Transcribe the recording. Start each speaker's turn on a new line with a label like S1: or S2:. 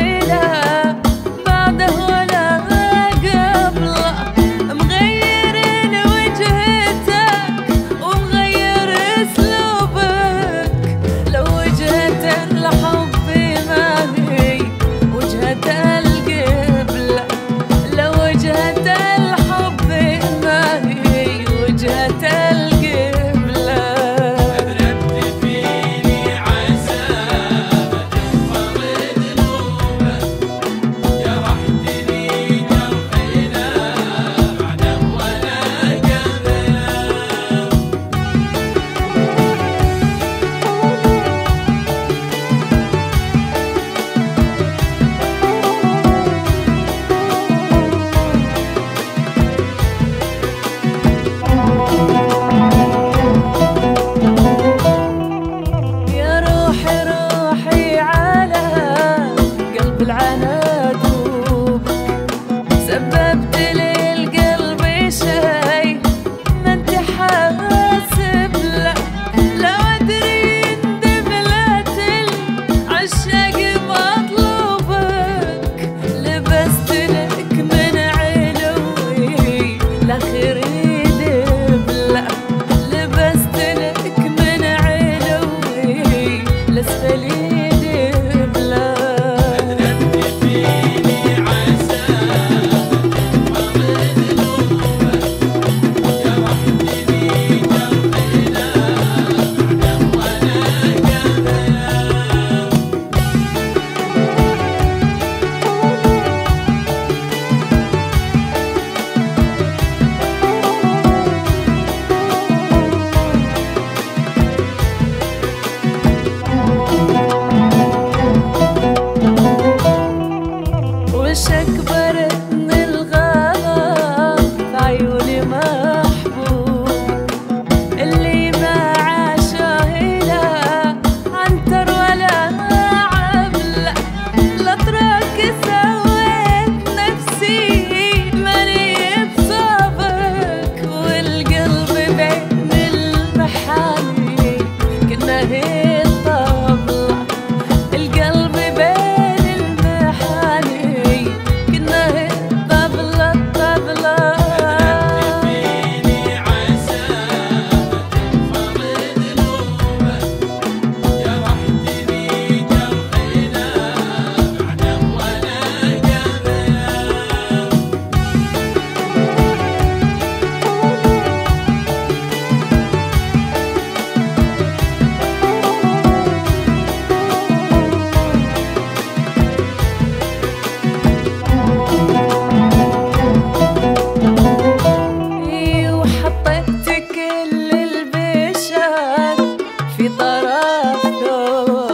S1: my. banner. وشك برد love.